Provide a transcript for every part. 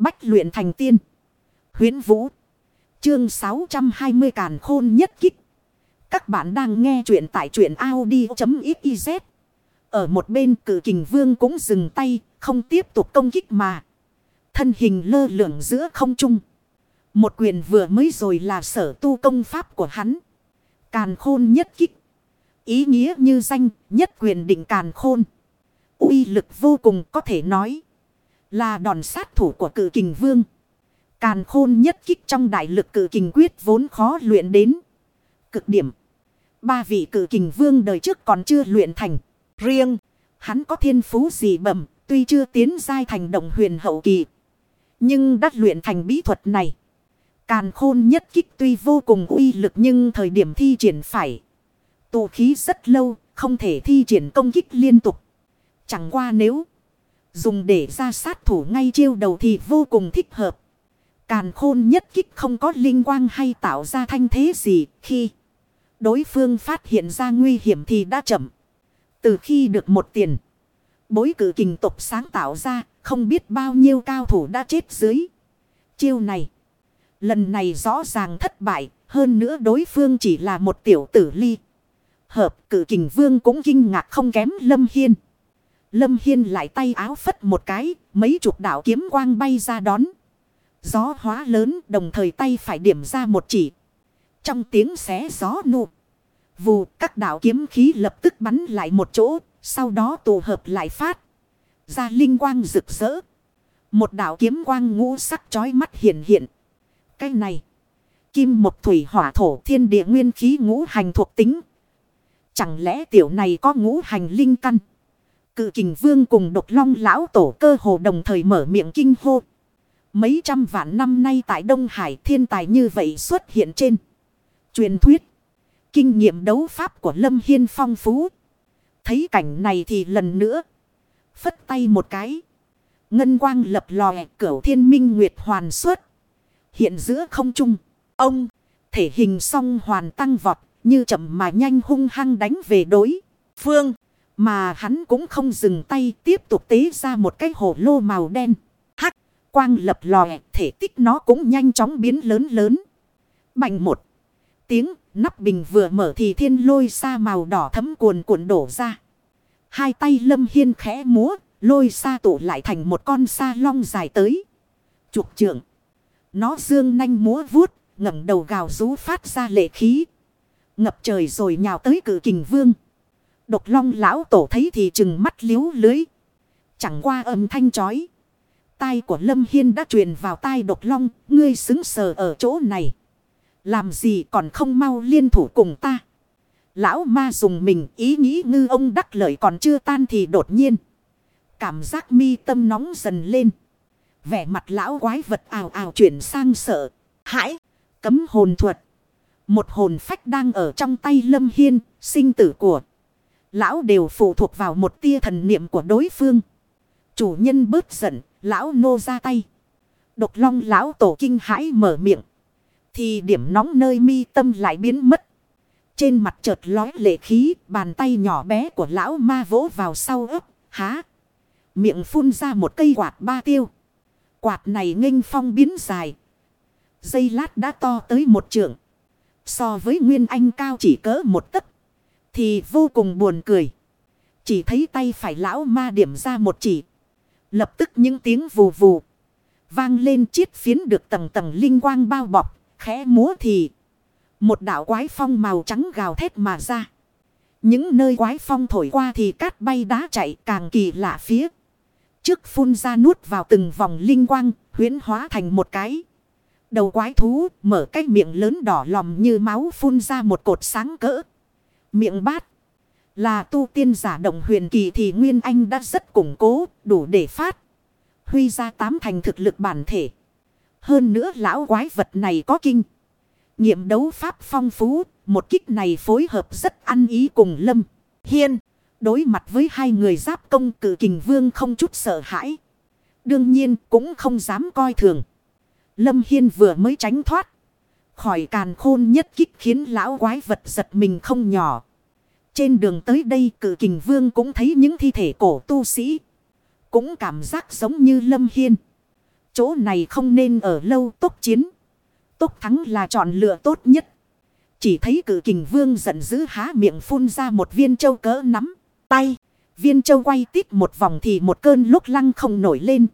Bách luyện thành tiên. huyễn Vũ. Chương 620 Càn Khôn Nhất Kích. Các bạn đang nghe truyện tại truyện Audi.xyz. Ở một bên cử kình vương cũng dừng tay, không tiếp tục công kích mà. Thân hình lơ lửng giữa không trung. Một quyền vừa mới rồi là sở tu công pháp của hắn. Càn khôn nhất kích. Ý nghĩa như danh nhất quyền định càn khôn. uy lực vô cùng có thể nói. Là đòn sát thủ của cử kình vương. Càn khôn nhất kích trong đại lực cử kình quyết vốn khó luyện đến. Cực điểm. Ba vị cử kình vương đời trước còn chưa luyện thành. Riêng, hắn có thiên phú gì bẩm, tuy chưa tiến giai thành động huyền hậu kỳ. Nhưng đã luyện thành bí thuật này. Càn khôn nhất kích tuy vô cùng uy lực nhưng thời điểm thi triển phải. Tụ khí rất lâu, không thể thi triển công kích liên tục. Chẳng qua nếu dùng để ra sát thủ ngay chiêu đầu thì vô cùng thích hợp. Càn khôn nhất kích không có linh quang hay tạo ra thanh thế gì khi đối phương phát hiện ra nguy hiểm thì đã chậm. Từ khi được một tiền, bối cử kình tục sáng tạo ra, không biết bao nhiêu cao thủ đã chết dưới. Chiêu này, lần này rõ ràng thất bại, hơn nữa đối phương chỉ là một tiểu tử ly. Hợp cử kình vương cũng kinh ngạc không kém Lâm Hiên. Lâm Hiên lại tay áo phất một cái, mấy chục đạo kiếm quang bay ra đón. Gió hóa lớn đồng thời tay phải điểm ra một chỉ. Trong tiếng xé gió nụ. Vù các đạo kiếm khí lập tức bắn lại một chỗ. Sau đó tụ hợp lại phát. Ra linh quang rực rỡ. Một đạo kiếm quang ngũ sắc chói mắt hiện hiện. Cái này. Kim một thủy hỏa thổ thiên địa nguyên khí ngũ hành thuộc tính. Chẳng lẽ tiểu này có ngũ hành linh căn. Cự kình vương cùng độc long lão tổ cơ hồ đồng thời mở miệng kinh hô. Mấy trăm vạn năm nay tại Đông Hải thiên tài như vậy xuất hiện trên. Truyền thuyết. Kinh nghiệm đấu pháp của Lâm Hiên phong phú. Thấy cảnh này thì lần nữa. Phất tay một cái. Ngân quang lập lòe, cửu thiên minh nguyệt hoàn xuất. Hiện giữa không trung. Ông. Thể hình song hoàn tăng vọt. Như chậm mà nhanh hung hăng đánh về đối. Phương. Mà hắn cũng không dừng tay tiếp tục tế ra một cái hồ lô màu đen. Hắc. Quang lập lòe. Thể tích nó cũng nhanh chóng biến lớn lớn. Bành một. Tiếng nắp bình vừa mở thì thiên lôi xa màu đỏ thấm cuồn cuộn đổ ra. Hai tay lâm hiên khẽ múa. Lôi xa tụ lại thành một con sa long dài tới. Trục trượng. Nó dương nanh múa vuốt. ngẩng đầu gào rú phát ra lệ khí. Ngập trời rồi nhào tới cử kình vương. Độc long lão tổ thấy thì chừng mắt liếu lưới. Chẳng qua âm thanh chói. Tai của Lâm Hiên đã truyền vào tai độc long. Ngươi xứng sờ ở chỗ này. Làm gì còn không mau liên thủ cùng ta. Lão ma dùng mình, ý nghĩ ngư ông đắc lợi còn chưa tan thì đột nhiên. Cảm giác mi tâm nóng dần lên. Vẻ mặt lão quái vật ảo ảo chuyển sang sợ. Hãi. Cấm hồn thuật. Một hồn phách đang ở trong tay lâm hiên. Sinh tử của. Lão đều phụ thuộc vào một tia thần niệm của đối phương. Chủ nhân bớt giận. Lão nô ra tay. Độc long lão tổ kinh hãi mở miệng. Thì điểm nóng nơi mi tâm lại biến mất. Trên mặt chợt lói lệ khí, bàn tay nhỏ bé của lão ma vỗ vào sau ấp, há. Miệng phun ra một cây quạt ba tiêu. Quạt này nghênh phong biến dài. Dây lát đã to tới một trượng. So với Nguyên Anh cao chỉ cỡ một tấc. Thì vô cùng buồn cười. Chỉ thấy tay phải lão ma điểm ra một chỉ. Lập tức những tiếng vù vù. Vang lên chiết phiến được tầng tầng linh quang bao bọc khẽ múa thì. Một đảo quái phong màu trắng gào thét mà ra. Những nơi quái phong thổi qua thì cát bay đá chạy càng kỳ lạ phía. Trước phun ra nuốt vào từng vòng linh quang, huyến hóa thành một cái. Đầu quái thú mở cái miệng lớn đỏ lòm như máu phun ra một cột sáng cỡ. Miệng bát. Là tu tiên giả động huyền kỳ thì Nguyên Anh đã rất củng cố, đủ để phát. Huy ra tám thành thực lực bản thể. Hơn nữa lão quái vật này có kinh. Nhiệm đấu pháp phong phú. Một kích này phối hợp rất ăn ý cùng Lâm. Hiên. Đối mặt với hai người giáp công cử kình vương không chút sợ hãi. Đương nhiên cũng không dám coi thường. Lâm Hiên vừa mới tránh thoát. Khỏi càn khôn nhất kích khiến lão quái vật giật mình không nhỏ. Trên đường tới đây cử kình vương cũng thấy những thi thể cổ tu sĩ. Cũng cảm giác giống như Lâm Hiên. Chỗ này không nên ở lâu tốt chiến. tốt thắng là chọn lựa tốt nhất. Chỉ thấy cử kình vương giận dữ há miệng phun ra một viên châu cỡ nắm. Tay. Viên châu quay tít một vòng thì một cơn lúc lăng không nổi lên.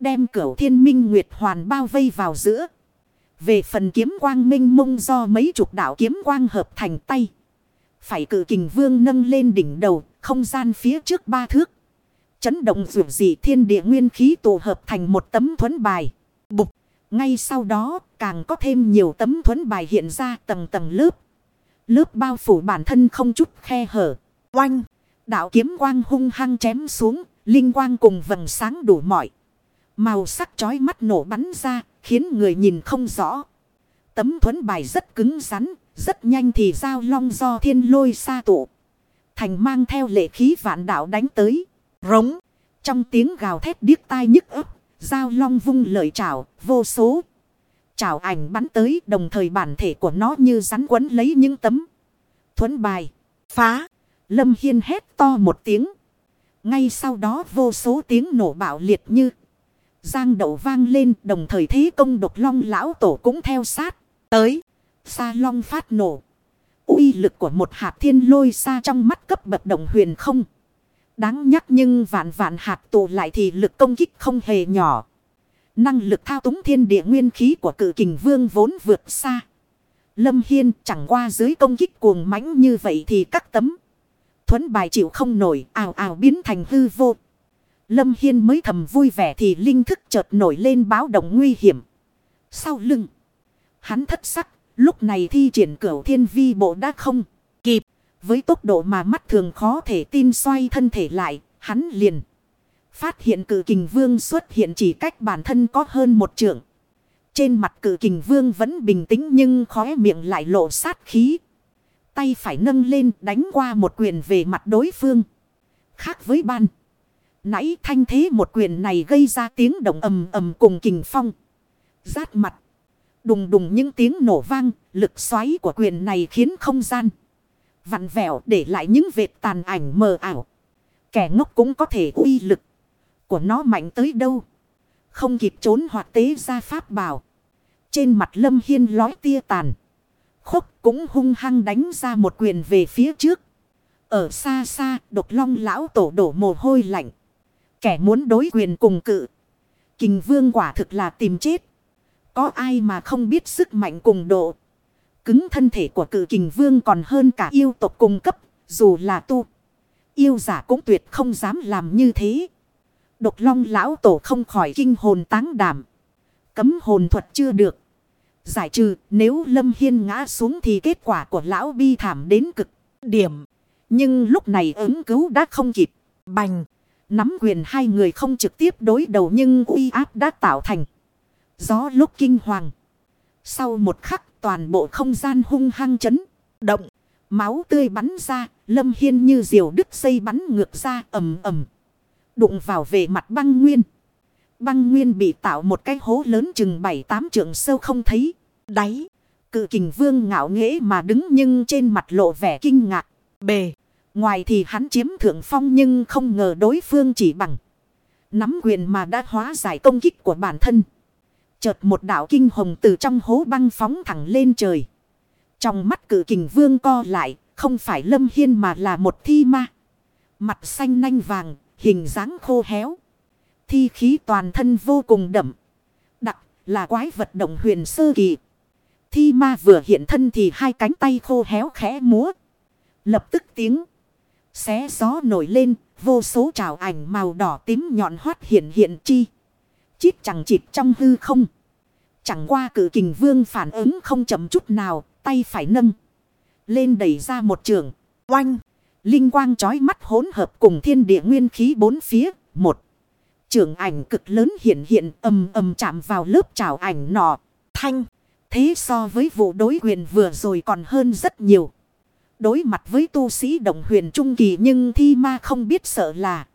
Đem cửu thiên minh nguyệt hoàn bao vây vào giữa. Về phần kiếm quang minh mông do mấy chục đạo kiếm quang hợp thành tay. Phải cử kình vương nâng lên đỉnh đầu, không gian phía trước ba thước. Chấn động rượu dị thiên địa nguyên khí tụ hợp thành một tấm thuẫn bài. Bục, ngay sau đó càng có thêm nhiều tấm thuẫn bài hiện ra tầng tầng lớp. Lớp bao phủ bản thân không chút khe hở. Oanh, đạo kiếm quang hung hăng chém xuống, linh quang cùng vầng sáng đủ mọi. Màu sắc chói mắt nổ bắn ra, khiến người nhìn không rõ. Tấm thuẫn bài rất cứng rắn, rất nhanh thì giao long do thiên lôi xa tụ. Thành mang theo lệ khí vạn đạo đánh tới. Rống. Trong tiếng gào thét điếc tai nhức ấp. Giao long vung lợi trảo, vô số. Trảo ảnh bắn tới đồng thời bản thể của nó như rắn quấn lấy những tấm. Thuấn bài. Phá. Lâm Hiên hét to một tiếng. Ngay sau đó vô số tiếng nổ bạo liệt như. Giang đậu vang lên, đồng thời thế công độc long lão tổ cũng theo sát. Tới. Sa long phát nổ. uy lực của một hạt thiên lôi xa trong mắt cấp bậc đồng huyền không. Đáng nhắc nhưng vạn vạn hạt tụ lại thì lực công kích không hề nhỏ. Năng lực thao túng thiên địa nguyên khí của cử kình vương vốn vượt xa. Lâm Hiên chẳng qua dưới công kích cuồng mãnh như vậy thì các tấm. Thuấn bài chịu không nổi, ào ào biến thành hư vô. Lâm Hiên mới thầm vui vẻ thì linh thức chợt nổi lên báo động nguy hiểm. Sau lưng. Hắn thất sắc Lúc này thi triển cửu thiên vi bộ đã không kịp. Với tốc độ mà mắt thường khó thể tin xoay thân thể lại, hắn liền. Phát hiện cử kình vương xuất hiện chỉ cách bản thân có hơn một trượng. Trên mặt cử kình vương vẫn bình tĩnh nhưng khóe miệng lại lộ sát khí. Tay phải nâng lên đánh qua một quyền về mặt đối phương. Khác với ban. Nãy thanh thế một quyền này gây ra tiếng động ầm ầm cùng kình phong. Rát mặt. Đùng đùng những tiếng nổ vang, lực xoáy của quyền này khiến không gian vặn vẹo để lại những vệt tàn ảnh mờ ảo. Kẻ ngốc cũng có thể uy lực của nó mạnh tới đâu. Không kịp trốn hoặc tế ra pháp bảo. Trên mặt lâm hiên lói tia tàn. Khúc cũng hung hăng đánh ra một quyền về phía trước. Ở xa xa độc long lão tổ đổ mồ hôi lạnh. Kẻ muốn đối quyền cùng cự. Kình vương quả thực là tìm chết. Có ai mà không biết sức mạnh cùng độ. Cứng thân thể của cự kình vương còn hơn cả yêu tộc cung cấp. Dù là tu. Yêu giả cũng tuyệt không dám làm như thế. Độc long lão tổ không khỏi kinh hồn táng đảm. Cấm hồn thuật chưa được. Giải trừ, nếu lâm hiên ngã xuống thì kết quả của lão bi thảm đến cực điểm. Nhưng lúc này ứng cứu đã không kịp. Bành. Nắm quyền hai người không trực tiếp đối đầu nhưng uy áp đã tạo thành. Gió lúc kinh hoàng. Sau một khắc, toàn bộ không gian hung hăng chấn. Động. Máu tươi bắn ra. Lâm Hiên như diều đứt dây bắn ngược ra, ầm ầm. Đụng vào về mặt băng nguyên. Băng nguyên bị tạo một cái hố lớn chừng bảy tám trượng sâu không thấy. Đáy. Cự kình vương ngạo nghễ mà đứng nhưng trên mặt lộ vẻ kinh ngạc. Bề. Ngoài thì hắn chiếm thượng phong nhưng không ngờ đối phương chỉ bằng. Nắm quyền mà đã hóa giải công kích của bản thân. Chợt một đạo kinh hồng từ trong hố băng phóng thẳng lên trời. Trong mắt cử kình vương co lại, không phải lâm hiên mà là một thi ma. Mặt xanh nanh vàng, hình dáng khô héo. Thi khí toàn thân vô cùng đậm. Đặc là quái vật động huyền sơ kỳ. Thi ma vừa hiện thân thì hai cánh tay khô héo khẽ múa. Lập tức tiếng. Xé gió nổi lên, vô số trào ảnh màu đỏ tím nhọn hoắt hiện hiện chi chít chẳng chịt trong hư không. Chẳng qua cử kình vương phản ứng không chậm chút nào, tay phải nâng. Lên đẩy ra một trường, oanh. Linh quang trói mắt hỗn hợp cùng thiên địa nguyên khí bốn phía, một. Trường ảnh cực lớn hiện hiện ầm ầm chạm vào lớp trào ảnh nọ, thanh. Thế so với vụ đối quyền vừa rồi còn hơn rất nhiều. Đối mặt với tu sĩ đồng huyền trung kỳ nhưng thi ma không biết sợ là.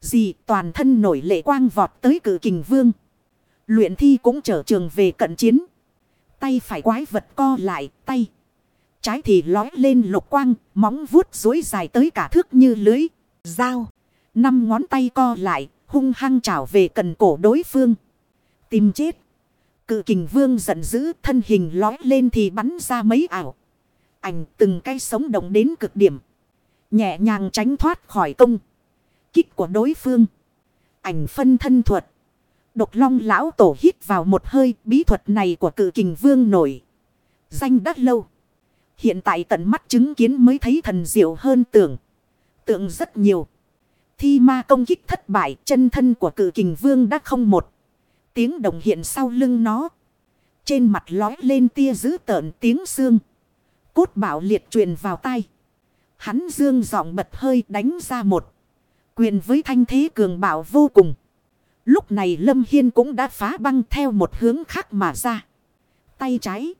Gì toàn thân nổi lệ quang vọt tới cử kình vương. Luyện thi cũng trở trường về cận chiến. Tay phải quái vật co lại, tay. Trái thì lói lên lục quang, móng vuốt dối dài tới cả thước như lưới, dao. Năm ngón tay co lại, hung hăng trảo về cần cổ đối phương. Tìm chết. Cự kình vương giận dữ thân hình lói lên thì bắn ra mấy ảo. Ảnh từng cây sống động đến cực điểm. Nhẹ nhàng tránh thoát khỏi công. Kích của đối phương. Ảnh phân thân thuật. Độc long lão tổ hít vào một hơi, bí thuật này của cự kình vương nổi. Danh đắt lâu. Hiện tại tận mắt chứng kiến mới thấy thần diệu hơn tưởng. Tượng rất nhiều. Thi ma công kích thất bại, chân thân của cự kình vương đã không một. Tiếng động hiện sau lưng nó. Trên mặt lói lên tia dữ tợn tiếng xương. Cốt bảo liệt truyền vào tay. Hắn dương giọng bật hơi đánh ra một. Quyền với thanh thế cường bảo vô cùng. Lúc này Lâm Hiên cũng đã phá băng theo một hướng khác mà ra. Tay trái.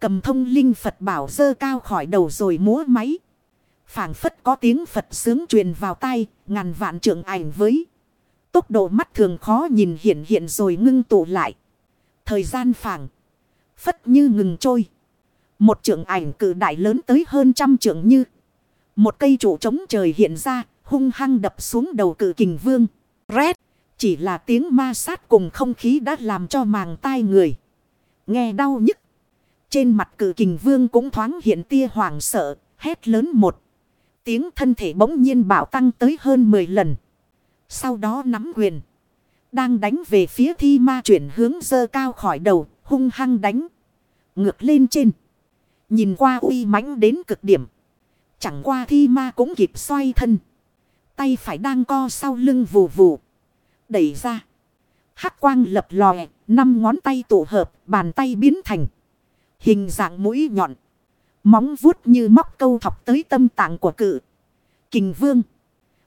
Cầm thông linh Phật bảo dơ cao khỏi đầu rồi múa máy. phảng phất có tiếng Phật sướng truyền vào tay. Ngàn vạn trượng ảnh với. Tốc độ mắt thường khó nhìn hiện hiện rồi ngưng tụ lại. Thời gian phảng phất như ngừng trôi. Một trượng ảnh cử đại lớn tới hơn trăm trượng như. Một cây trụ trống trời hiện ra, hung hăng đập xuống đầu cử kình vương. Rét, chỉ là tiếng ma sát cùng không khí đã làm cho màng tai người. Nghe đau nhức. Trên mặt cử kình vương cũng thoáng hiện tia hoảng sợ, hét lớn một. Tiếng thân thể bỗng nhiên bảo tăng tới hơn 10 lần. Sau đó nắm quyền. Đang đánh về phía thi ma chuyển hướng dơ cao khỏi đầu, hung hăng đánh. Ngược lên trên. Nhìn qua uy mãnh đến cực điểm. Chẳng qua thi ma cũng kịp xoay thân. Tay phải đang co sau lưng vù vù. Đẩy ra. Hắc quang lập lòe. Năm ngón tay tụ hợp. Bàn tay biến thành. Hình dạng mũi nhọn. Móng vuốt như móc câu thọc tới tâm tạng của cự. Kình vương.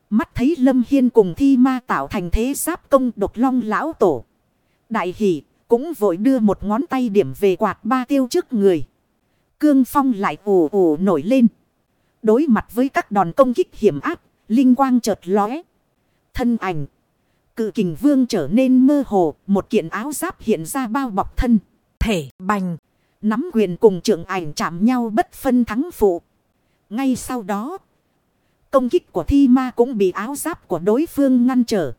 Mắt thấy Lâm Hiên cùng thi ma tạo thành thế giáp công độc long lão tổ. Đại hỷ, cũng vội đưa một ngón tay điểm về quạt ba tiêu trước người. Cương phong lại ồ ồ nổi lên. Đối mặt với các đòn công kích hiểm áp, linh quang chợt lóe. Thân ảnh. Cự kình vương trở nên mơ hồ, một kiện áo giáp hiện ra bao bọc thân. Thể bành. Nắm quyền cùng trưởng ảnh chạm nhau bất phân thắng phụ. Ngay sau đó, công kích của thi ma cũng bị áo giáp của đối phương ngăn trở.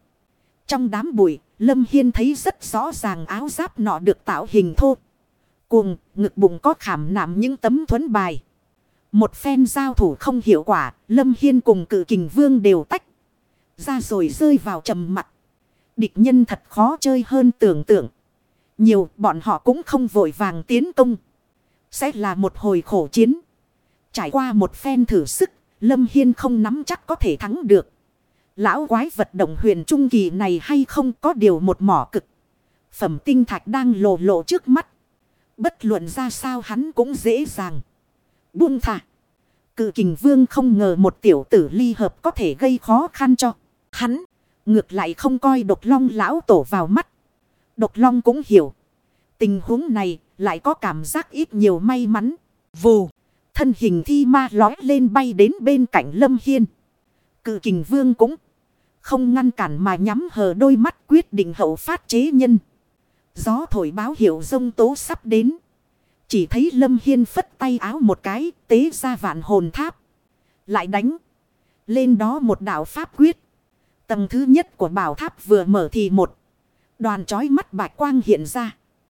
Trong đám bụi, Lâm Hiên thấy rất rõ ràng áo giáp nọ được tạo hình thô. Cuồng, ngực bụng có khảm nạm những tấm thuấn bài. Một phen giao thủ không hiệu quả, Lâm Hiên cùng cự kình vương đều tách. Ra rồi rơi vào trầm mặt. Địch nhân thật khó chơi hơn tưởng tượng. Nhiều bọn họ cũng không vội vàng tiến công. Sẽ là một hồi khổ chiến. Trải qua một phen thử sức, Lâm Hiên không nắm chắc có thể thắng được. Lão quái vật động huyền trung kỳ này hay không có điều một mỏ cực. Phẩm tinh thạch đang lộ lộ trước mắt. Bất luận ra sao hắn cũng dễ dàng. Buông thả. Cự kình vương không ngờ một tiểu tử ly hợp có thể gây khó khăn cho. Hắn. Ngược lại không coi độc long lão tổ vào mắt. Độc long cũng hiểu. Tình huống này lại có cảm giác ít nhiều may mắn. Vù. Thân hình thi ma lói lên bay đến bên cạnh lâm hiên. Cự kình vương cũng không ngăn cản mà nhắm hờ đôi mắt quyết định hậu phát chế nhân. Gió thổi báo hiệu rông tố sắp đến. Chỉ thấy Lâm Hiên phất tay áo một cái, tế ra vạn hồn tháp. Lại đánh. Lên đó một đạo pháp quyết. Tầng thứ nhất của bảo tháp vừa mở thì một. Đoàn trói mắt bạch quang hiện ra.